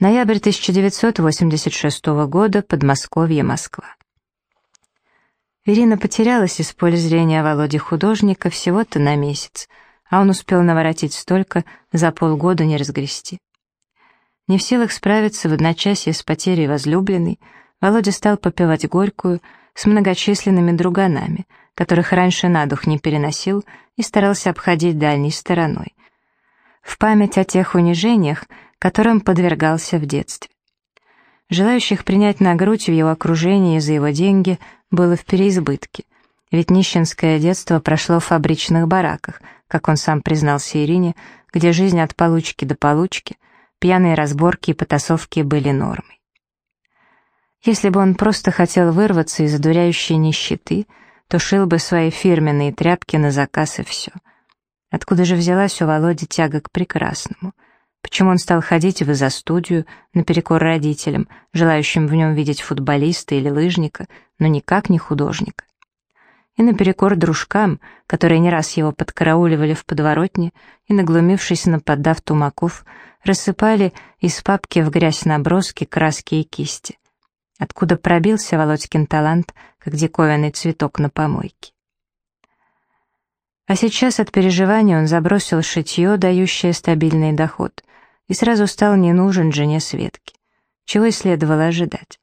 Ноябрь 1986 года, Подмосковье, Москва. Ирина потерялась из поля зрения Володи художника всего-то на месяц, а он успел наворотить столько, за полгода не разгрести. Не в силах справиться в одночасье с потерей возлюбленной, Володя стал попивать горькую с многочисленными друганами, которых раньше на дух не переносил и старался обходить дальней стороной. В память о тех унижениях, которым подвергался в детстве. Желающих принять на грудь в его окружении за его деньги было в переизбытке, ведь нищенское детство прошло в фабричных бараках, как он сам признался Ирине, где жизнь от получки до получки, пьяные разборки и потасовки были нормой. Если бы он просто хотел вырваться из одуряющей нищеты, то шил бы свои фирменные тряпки на заказ и все. Откуда же взялась у Володи тяга к прекрасному? Почему он стал ходить в изо-студию, наперекор родителям, желающим в нем видеть футболиста или лыжника, но никак не художника? И наперекор дружкам, которые не раз его подкарауливали в подворотне и, наглумившись нападав тумаков, рассыпали из папки в грязь наброски, краски и кисти. Откуда пробился Володькин талант, как диковинный цветок на помойке? А сейчас от переживания он забросил шитье, дающее стабильный доход, и сразу стал не нужен жене Светке. Чего и следовало ожидать.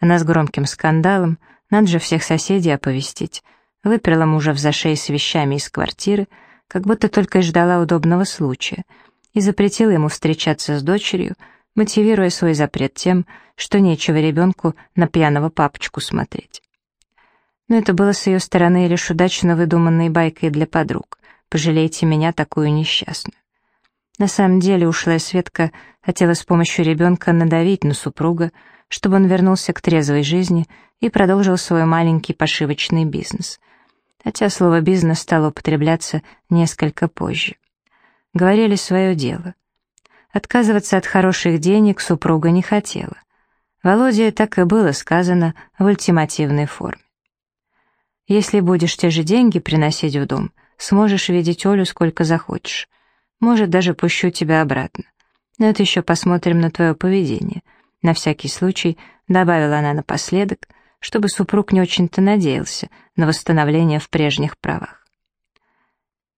Она с громким скандалом, надо же всех соседей оповестить, выперла мужа в зашей с вещами из квартиры, как будто только и ждала удобного случая, и запретила ему встречаться с дочерью, мотивируя свой запрет тем, что нечего ребенку на пьяного папочку смотреть. Но это было с ее стороны лишь удачно выдуманной байкой для подруг. Пожалейте меня, такую несчастную. На самом деле ушлая Светка хотела с помощью ребенка надавить на супруга, чтобы он вернулся к трезвой жизни и продолжил свой маленький пошивочный бизнес. Хотя слово «бизнес» стало употребляться несколько позже. Говорили свое дело. Отказываться от хороших денег супруга не хотела. Володе так и было сказано в ультимативной форме. «Если будешь те же деньги приносить в дом, сможешь видеть Олю сколько захочешь. Может, даже пущу тебя обратно. Но это еще посмотрим на твое поведение. На всякий случай добавила она напоследок, чтобы супруг не очень-то надеялся на восстановление в прежних правах.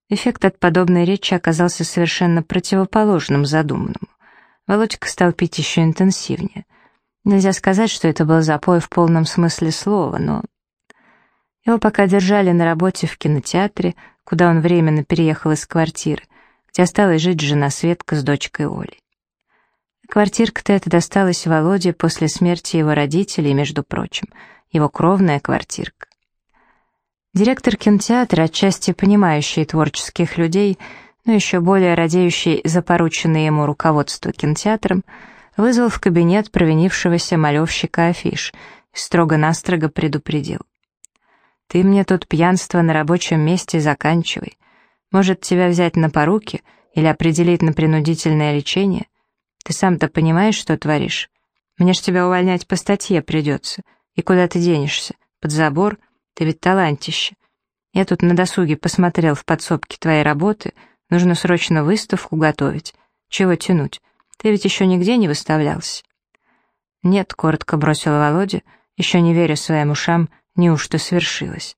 Эффект от подобной речи оказался совершенно противоположным задуманному. Володька стал пить еще интенсивнее. Нельзя сказать, что это был запой в полном смысле слова, но... Его пока держали на работе в кинотеатре, куда он временно переехал из квартиры, где осталась жить жена Светка с дочкой Олей. Квартирка-то эта досталась Володе после смерти его родителей, между прочим, его кровная квартирка. Директор кинотеатра, отчасти понимающий творческих людей, но еще более радеющий за порученное ему руководство кинотеатром, вызвал в кабинет провинившегося малевщика афиш и строго-настрого предупредил. «Ты мне тут пьянство на рабочем месте заканчивай. Может, тебя взять на поруки или определить на принудительное лечение? Ты сам-то понимаешь, что творишь? Мне ж тебя увольнять по статье придется. И куда ты денешься? Под забор? Ты ведь талантище. Я тут на досуге посмотрел в подсобке твоей работы. Нужно срочно выставку готовить. Чего тянуть? Ты ведь еще нигде не выставлялся. Нет, коротко бросила Володя, еще не веря своим ушам, неужто свершилось.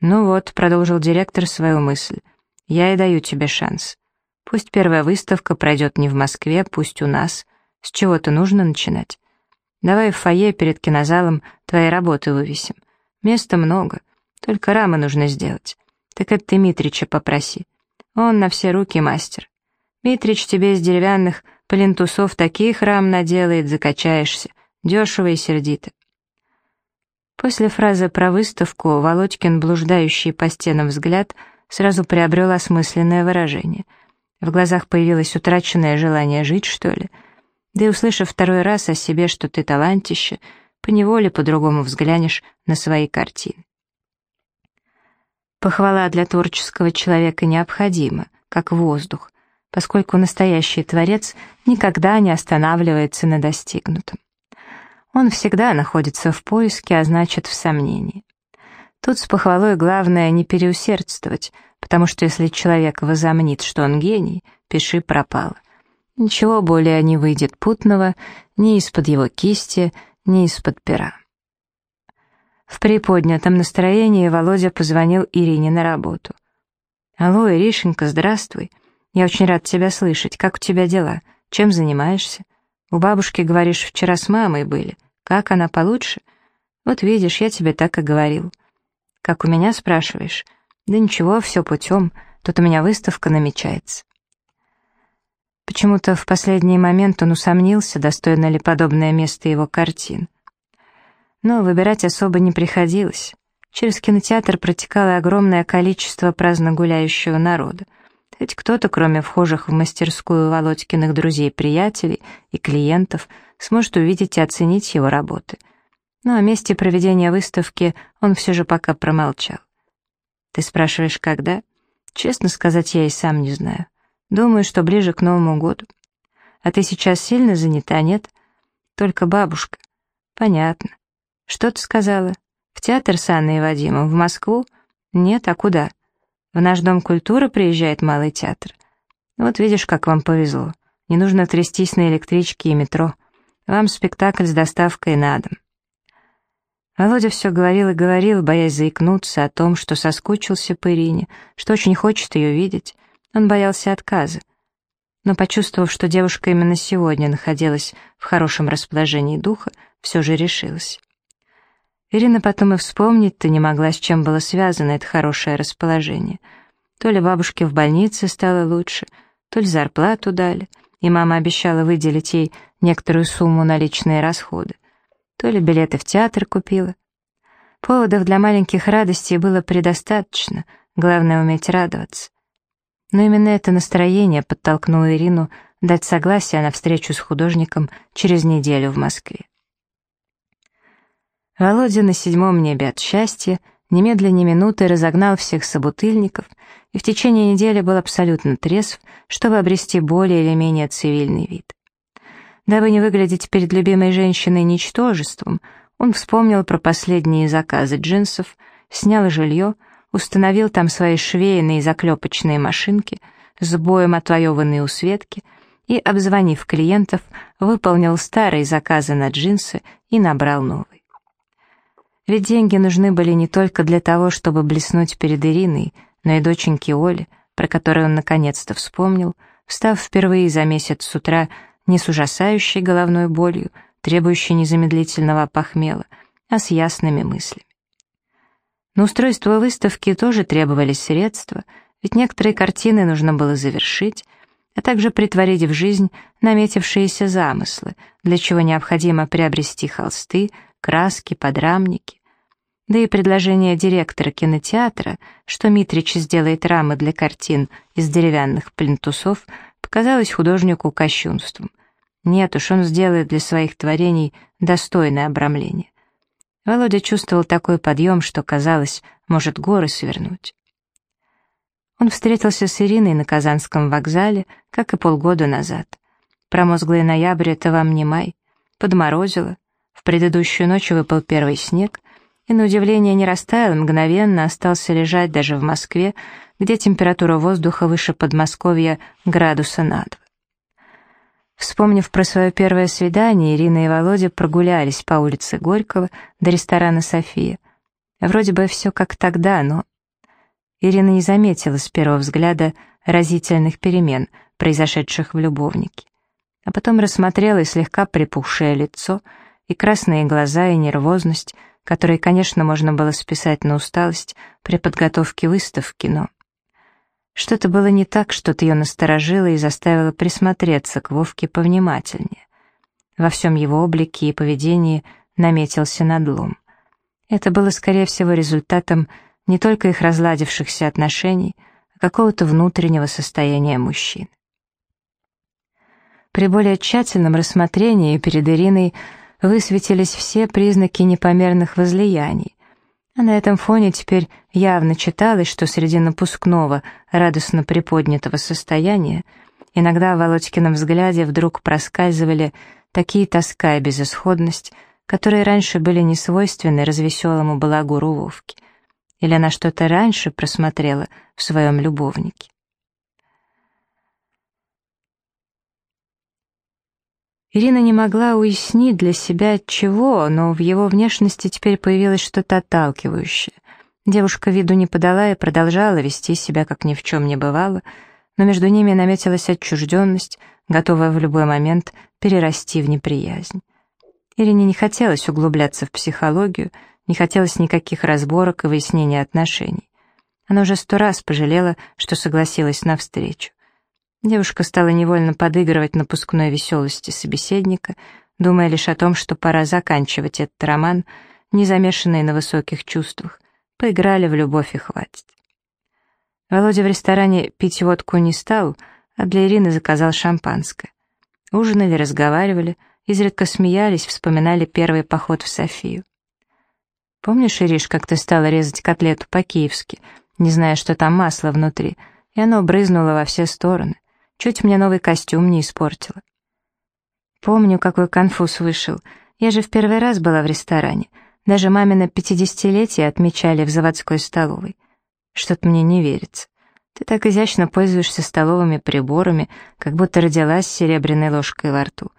«Ну вот», — продолжил директор свою мысль, — «я и даю тебе шанс. Пусть первая выставка пройдет не в Москве, пусть у нас. С чего-то нужно начинать. Давай в фойе перед кинозалом твои работы вывесим. Места много, только рамы нужно сделать. Так это ты Митрича попроси. Он на все руки мастер. Митрич тебе из деревянных плинтусов таких рам наделает, закачаешься. Дешево и сердито. После фразы про выставку Володькин, блуждающий по стенам взгляд, сразу приобрел осмысленное выражение. В глазах появилось утраченное желание жить, что ли. Да и услышав второй раз о себе, что ты талантище, поневоле по-другому взглянешь на свои картины. Похвала для творческого человека необходима, как воздух, поскольку настоящий творец никогда не останавливается на достигнутом. Он всегда находится в поиске, а значит, в сомнении. Тут с похвалой главное не переусердствовать, потому что если человек возомнит, что он гений, пиши пропало. Ничего более не выйдет путного ни из-под его кисти, ни из-под пера. В приподнятом настроении Володя позвонил Ирине на работу. «Алло, Иришенька, здравствуй. Я очень рад тебя слышать. Как у тебя дела? Чем занимаешься? У бабушки, говоришь, вчера с мамой были. Как она получше? Вот видишь, я тебе так и говорил. Как у меня, спрашиваешь? Да ничего, все путем. Тут у меня выставка намечается». Почему-то в последний момент он усомнился, достойно ли подобное место его картин. Но выбирать особо не приходилось. Через кинотеатр протекало огромное количество праздно гуляющего народа. Хоть кто-то, кроме вхожих в мастерскую Володькиных друзей-приятелей и клиентов, сможет увидеть и оценить его работы. Но о месте проведения выставки он все же пока промолчал. «Ты спрашиваешь, когда?» «Честно сказать, я и сам не знаю. Думаю, что ближе к Новому году. А ты сейчас сильно занята, нет? Только бабушка. Понятно. Что ты сказала? В театр с Анной и Вадимом? В Москву? Нет, а куда? В наш Дом культуры приезжает Малый театр. Вот видишь, как вам повезло. Не нужно трястись на электричке и метро. Вам спектакль с доставкой на дом. Володя все говорил и говорил, боясь заикнуться о том, что соскучился по Ирине, что очень хочет ее видеть. Он боялся отказа. Но почувствовав, что девушка именно сегодня находилась в хорошем расположении духа, все же решилась. Ирина потом и вспомнить-то не могла, с чем было связано это хорошее расположение. То ли бабушке в больнице стало лучше, то ли зарплату дали, и мама обещала выделить ей некоторую сумму на личные расходы, то ли билеты в театр купила. Поводов для маленьких радостей было предостаточно, главное уметь радоваться. Но именно это настроение подтолкнуло Ирину дать согласие на встречу с художником через неделю в Москве. Володя на седьмом небе от счастья немедленно минуты разогнал всех собутыльников и в течение недели был абсолютно трезв, чтобы обрести более или менее цивильный вид. Дабы не выглядеть перед любимой женщиной ничтожеством, он вспомнил про последние заказы джинсов, снял жилье, установил там свои швейные заклепочные машинки, с боем отвоеванные у Светки, и, обзвонив клиентов, выполнил старые заказы на джинсы и набрал новый. Ведь деньги нужны были не только для того, чтобы блеснуть перед Ириной, но и доченьке Оле, про которую он наконец-то вспомнил, встав впервые за месяц с утра не с ужасающей головной болью, требующей незамедлительного похмела, а с ясными мыслями. На устройство выставки тоже требовались средства, ведь некоторые картины нужно было завершить, а также притворить в жизнь наметившиеся замыслы, для чего необходимо приобрести холсты, краски, подрамники. Да и предложение директора кинотеатра, что Митрич сделает рамы для картин из деревянных плинтусов, показалось художнику кощунством. Нет уж, он сделает для своих творений достойное обрамление. Володя чувствовал такой подъем, что, казалось, может горы свернуть. Он встретился с Ириной на Казанском вокзале, как и полгода назад. Промозглый ноябрь — это вам не май. Подморозило. В предыдущую ночь выпал первый снег, и, на удивление, не растаял, мгновенно остался лежать даже в Москве, где температура воздуха выше Подмосковья градуса на два. Вспомнив про свое первое свидание, Ирина и Володя прогулялись по улице Горького до ресторана «София». Вроде бы все как тогда, но... Ирина не заметила с первого взгляда разительных перемен, произошедших в любовнике. А потом рассмотрела и слегка припухшее лицо, и красные глаза, и нервозность, которые, конечно, можно было списать на усталость при подготовке выставки, но... Что-то было не так, что-то ее насторожило и заставило присмотреться к Вовке повнимательнее. Во всем его облике и поведении наметился надлом. Это было, скорее всего, результатом не только их разладившихся отношений, а какого-то внутреннего состояния мужчин. При более тщательном рассмотрении перед Ириной высветились все признаки непомерных возлияний, а на этом фоне теперь явно читалось, что среди напускного, радостно приподнятого состояния иногда в Володькином взгляде вдруг проскальзывали такие тоска и безысходность, которые раньше были не свойственны развеселому балагуру Вовки. Или она что-то раньше просмотрела в своем любовнике. Ирина не могла уяснить для себя чего, но в его внешности теперь появилось что-то отталкивающее. Девушка виду не подала и продолжала вести себя, как ни в чем не бывало, но между ними наметилась отчужденность, готовая в любой момент перерасти в неприязнь. Ирине не хотелось углубляться в психологию, не хотелось никаких разборок и выяснения отношений. Она уже сто раз пожалела, что согласилась на встречу. Девушка стала невольно подыгрывать напускной веселости собеседника, думая лишь о том, что пора заканчивать этот роман, не замешанный на высоких чувствах. Поиграли в любовь и хватит. Володя в ресторане пить водку не стал, а для Ирины заказал шампанское. Ужинали, разговаривали, изредка смеялись, вспоминали первый поход в Софию. «Помнишь, Ириш, как ты стала резать котлету по-киевски, не зная, что там масло внутри, и оно брызнуло во все стороны? Чуть мне новый костюм не испортила. Помню, какой конфуз вышел. Я же в первый раз была в ресторане. Даже мамино пятидесятилетие отмечали в заводской столовой. Что-то мне не верится. Ты так изящно пользуешься столовыми приборами, как будто родилась с серебряной ложкой во рту.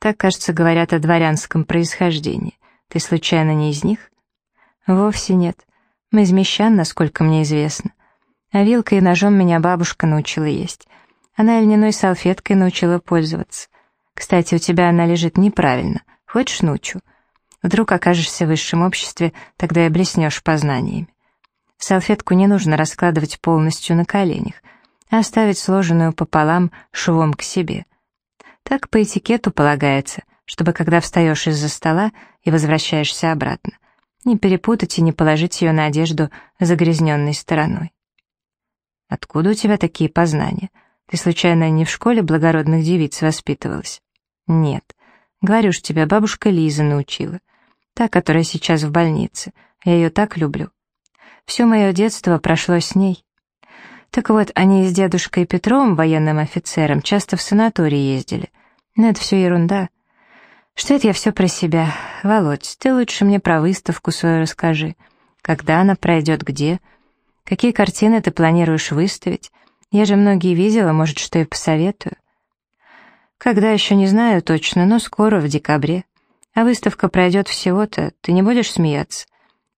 Так, кажется, говорят о дворянском происхождении. Ты случайно не из них? Вовсе нет. Мы из мещан, насколько мне известно. А вилкой и ножом меня бабушка научила есть. Она льняной салфеткой научила пользоваться. Кстати, у тебя она лежит неправильно. Хочешь научу? Вдруг окажешься в высшем обществе, тогда и блеснешь познаниями. Салфетку не нужно раскладывать полностью на коленях, а оставить сложенную пополам швом к себе. Так по этикету полагается, чтобы когда встаешь из-за стола и возвращаешься обратно, не перепутать и не положить ее на одежду загрязненной стороной. Откуда у тебя такие познания? Ты случайно не в школе благородных девиц воспитывалась? Нет. Говорю ж, тебя бабушка Лиза научила. Та, которая сейчас в больнице. Я ее так люблю. Все мое детство прошло с ней. Так вот, они с дедушкой Петром, военным офицером, часто в санаторий ездили. Но это все ерунда. Что это я все про себя? Володь, ты лучше мне про выставку свою расскажи. Когда она пройдет, где? Какие картины ты планируешь выставить? Я же многие видела, может, что и посоветую. Когда еще не знаю точно, но скоро, в декабре. А выставка пройдет всего-то, ты не будешь смеяться?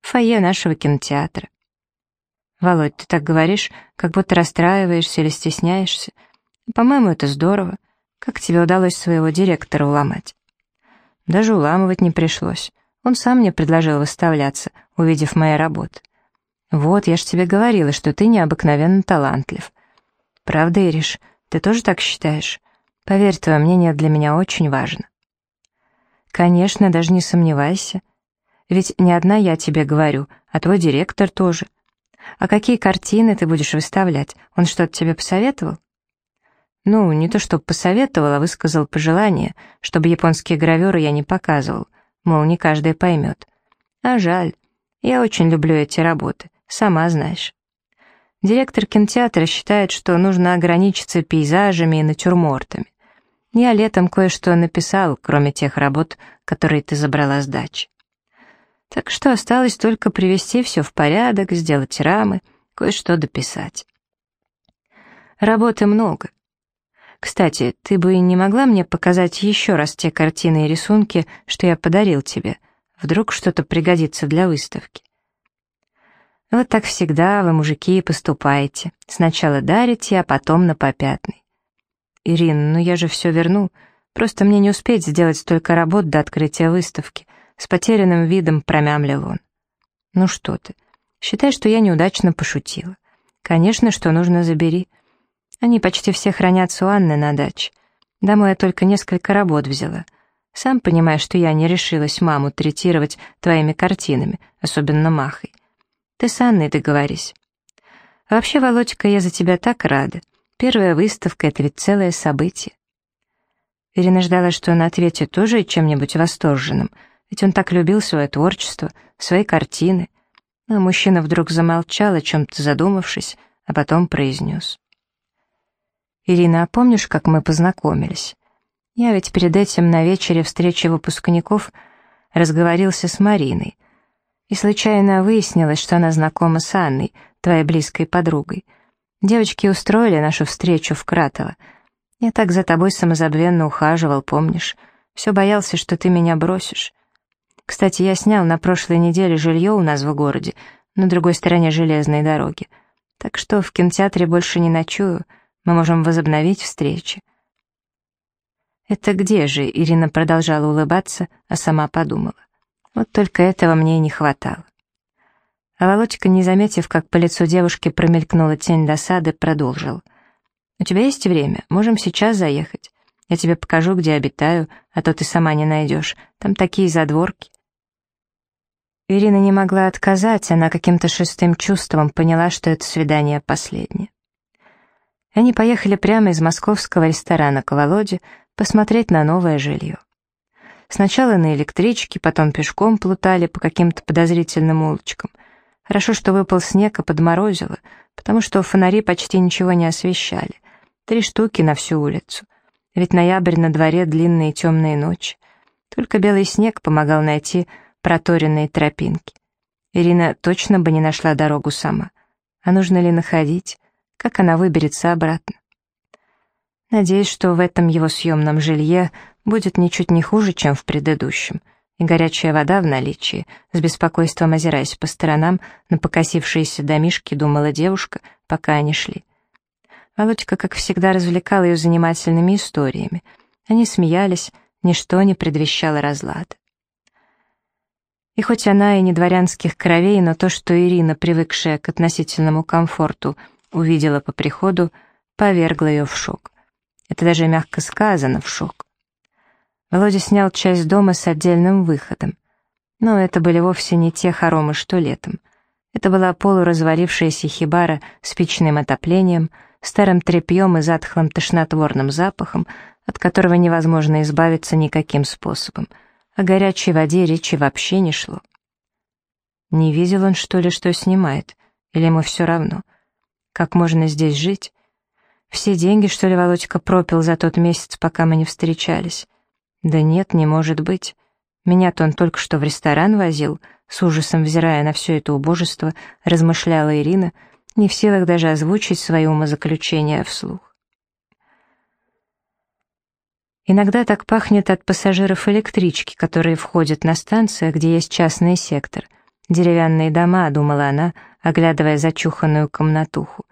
Фойе нашего кинотеатра. Володь, ты так говоришь, как будто расстраиваешься или стесняешься. По-моему, это здорово. Как тебе удалось своего директора уломать? Даже уламывать не пришлось. Он сам мне предложил выставляться, увидев мои работы. Вот, я ж тебе говорила, что ты необыкновенно талантлив. Правда, Ириш, ты тоже так считаешь? Поверь, твое мнение для меня очень важно. Конечно, даже не сомневайся. Ведь не одна я тебе говорю, а твой директор тоже. А какие картины ты будешь выставлять? Он что-то тебе посоветовал? Ну, не то чтобы посоветовал, а высказал пожелание, чтобы японские гравюры я не показывал, мол, не каждый поймет. А жаль, я очень люблю эти работы, сама знаешь. Директор кинотеатра считает, что нужно ограничиться пейзажами и натюрмортами. Я летом кое-что написал, кроме тех работ, которые ты забрала с дачи. Так что осталось только привести все в порядок, сделать рамы, кое-что дописать. Работы много. Кстати, ты бы не могла мне показать еще раз те картины и рисунки, что я подарил тебе? Вдруг что-то пригодится для выставки. Вот так всегда вы, мужики, поступаете. Сначала дарите, а потом на попятный. Ирина, ну я же все верну. Просто мне не успеть сделать столько работ до открытия выставки. С потерянным видом промямлил он. Ну что ты, считай, что я неудачно пошутила. Конечно, что нужно, забери. Они почти все хранятся у Анны на даче. Домой я только несколько работ взяла. Сам понимаешь, что я не решилась маму третировать твоими картинами, особенно Махой. Ты с Анной договорись. Вообще, Володька, я за тебя так рада. Первая выставка — это ведь целое событие. Ирина ждала, что он ответит тоже чем-нибудь восторженным, ведь он так любил свое творчество, свои картины. Но мужчина вдруг замолчал, о чем-то задумавшись, а потом произнес. «Ирина, а помнишь, как мы познакомились? Я ведь перед этим на вечере встречи выпускников разговорился с Мариной, и случайно выяснилось, что она знакома с Анной, твоей близкой подругой. Девочки устроили нашу встречу в Кратово. Я так за тобой самозабвенно ухаживал, помнишь? Все боялся, что ты меня бросишь. Кстати, я снял на прошлой неделе жилье у нас в городе, на другой стороне железной дороги. Так что в кинотеатре больше не ночую, мы можем возобновить встречи. «Это где же?» — Ирина продолжала улыбаться, а сама подумала. «Вот только этого мне и не хватало». А Володька, не заметив, как по лицу девушки промелькнула тень досады, продолжил. «У тебя есть время? Можем сейчас заехать. Я тебе покажу, где обитаю, а то ты сама не найдешь. Там такие задворки». Ирина не могла отказать, она каким-то шестым чувством поняла, что это свидание последнее. Они поехали прямо из московского ресторана к Володе посмотреть на новое жилье. Сначала на электричке, потом пешком плутали по каким-то подозрительным улочкам. Хорошо, что выпал снег и подморозило, потому что фонари почти ничего не освещали. Три штуки на всю улицу. Ведь ноябрь на дворе длинные темные ночи. Только белый снег помогал найти проторенные тропинки. Ирина точно бы не нашла дорогу сама. А нужно ли находить? Как она выберется обратно? Надеюсь, что в этом его съемном жилье будет ничуть не хуже, чем в предыдущем, и горячая вода в наличии, с беспокойством озираясь по сторонам, на покосившиеся домишки думала девушка, пока они шли. Володька, как всегда, развлекал ее занимательными историями. Они смеялись, ничто не предвещало разлада. И хоть она и не дворянских кровей, но то, что Ирина, привыкшая к относительному комфорту, увидела по приходу, повергло ее в шок. Это даже мягко сказано, в шок. Володя снял часть дома с отдельным выходом. Но это были вовсе не те хоромы, что летом. Это была полуразвалившаяся хибара с печным отоплением, старым тряпьем и затхлым тошнотворным запахом, от которого невозможно избавиться никаким способом. О горячей воде речи вообще не шло. Не видел он, что ли, что снимает? Или ему все равно? Как можно здесь жить? Все деньги, что ли, Володька пропил за тот месяц, пока мы не встречались? Да нет, не может быть. Меня-то он только что в ресторан возил, с ужасом взирая на все это убожество, размышляла Ирина, не в силах даже озвучить свои умозаключения вслух. Иногда так пахнет от пассажиров электрички, которые входят на станцию, где есть частный сектор. Деревянные дома, думала она, оглядывая зачуханную комнатуху.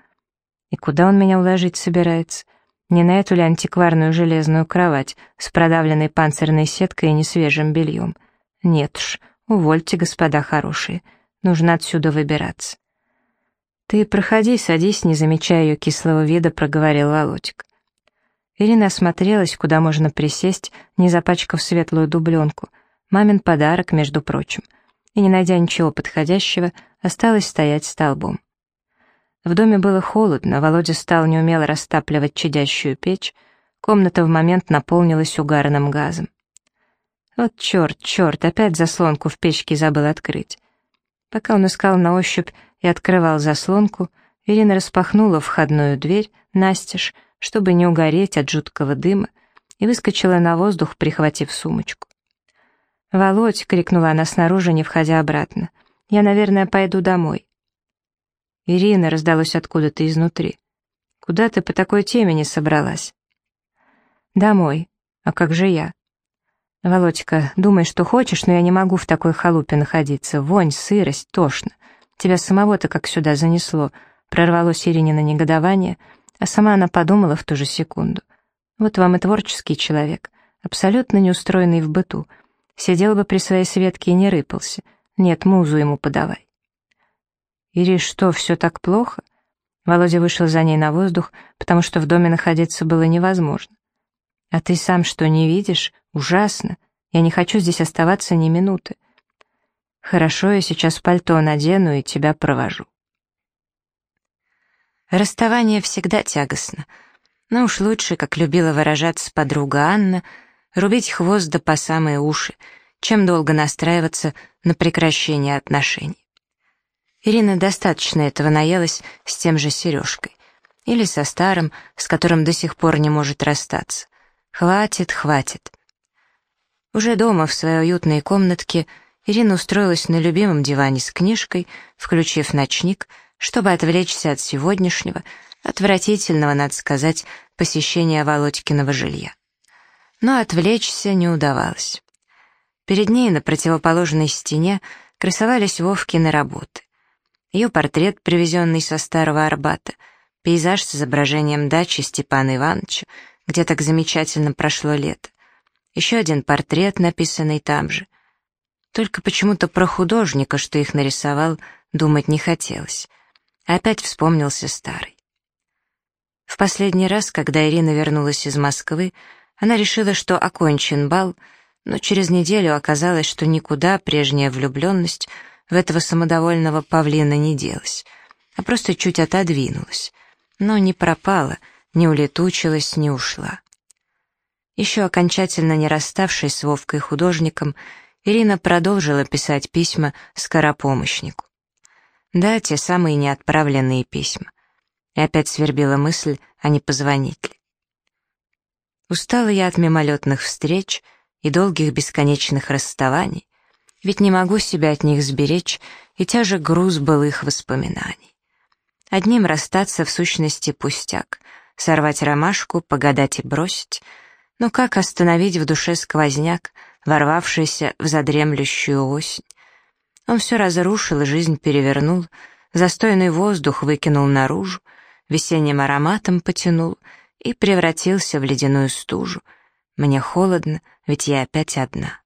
И куда он меня уложить собирается? Не на эту ли антикварную железную кровать с продавленной панцирной сеткой и несвежим бельем? Нет уж, увольте, господа хорошие, нужно отсюда выбираться. «Ты проходи, садись, не замечая ее кислого вида», — проговорил Володик. Ирина осмотрелась, куда можно присесть, не запачкав светлую дубленку. Мамин подарок, между прочим. И, не найдя ничего подходящего, осталась стоять столбом. В доме было холодно, Володя стал неумело растапливать чадящую печь, комната в момент наполнилась угарным газом. Вот черт, черт, опять заслонку в печке забыл открыть. Пока он искал на ощупь и открывал заслонку, Ирина распахнула входную дверь настежь, чтобы не угореть от жуткого дыма, и выскочила на воздух, прихватив сумочку. «Володь!» — крикнула она снаружи, не входя обратно. «Я, наверное, пойду домой». «Ирина», — раздалось откуда-то изнутри. «Куда ты по такой теме не собралась?» «Домой. А как же я?» «Володька, думай, что хочешь, но я не могу в такой халупе находиться. Вонь, сырость, тошно. Тебя самого-то как сюда занесло», — прорвалось Иринина негодование, а сама она подумала в ту же секунду. «Вот вам и творческий человек, абсолютно не устроенный в быту. Сидел бы при своей Светке и не рыпался. Нет, музу ему подавай». «Ири, что, все так плохо?» Володя вышел за ней на воздух, потому что в доме находиться было невозможно. «А ты сам что, не видишь? Ужасно. Я не хочу здесь оставаться ни минуты. Хорошо, я сейчас пальто надену и тебя провожу». Расставание всегда тягостно. Но уж лучше, как любила выражаться подруга Анна, рубить хвост да по самые уши, чем долго настраиваться на прекращение отношений. Ирина достаточно этого наелась с тем же Сережкой. Или со старым, с которым до сих пор не может расстаться. Хватит, хватит. Уже дома, в своей уютной комнатке, Ирина устроилась на любимом диване с книжкой, включив ночник, чтобы отвлечься от сегодняшнего, отвратительного, надо сказать, посещения Володькиного жилья. Но отвлечься не удавалось. Перед ней на противоположной стене красовались Вовкины работы. Ее портрет, привезенный со Старого Арбата, пейзаж с изображением дачи Степана Ивановича, где так замечательно прошло лето. Еще один портрет, написанный там же. Только почему-то про художника, что их нарисовал, думать не хотелось. Опять вспомнился старый. В последний раз, когда Ирина вернулась из Москвы, она решила, что окончен бал, но через неделю оказалось, что никуда прежняя влюбленность в этого самодовольного павлина не делась, а просто чуть отодвинулась, но не пропала, не улетучилась, не ушла. Еще окончательно не расставшись с Вовкой художником, Ирина продолжила писать письма скоропомощнику. Да, те самые неотправленные письма. И опять свербила мысль, а не позвонить ли. Устала я от мимолетных встреч и долгих бесконечных расставаний, ведь не могу себя от них сберечь, и тяжек груз былых воспоминаний. Одним расстаться в сущности пустяк, сорвать ромашку, погадать и бросить, но как остановить в душе сквозняк, ворвавшийся в задремлющую осень? Он все разрушил жизнь перевернул, застойный воздух выкинул наружу, весенним ароматом потянул — и превратился в ледяную стужу. Мне холодно, ведь я опять одна.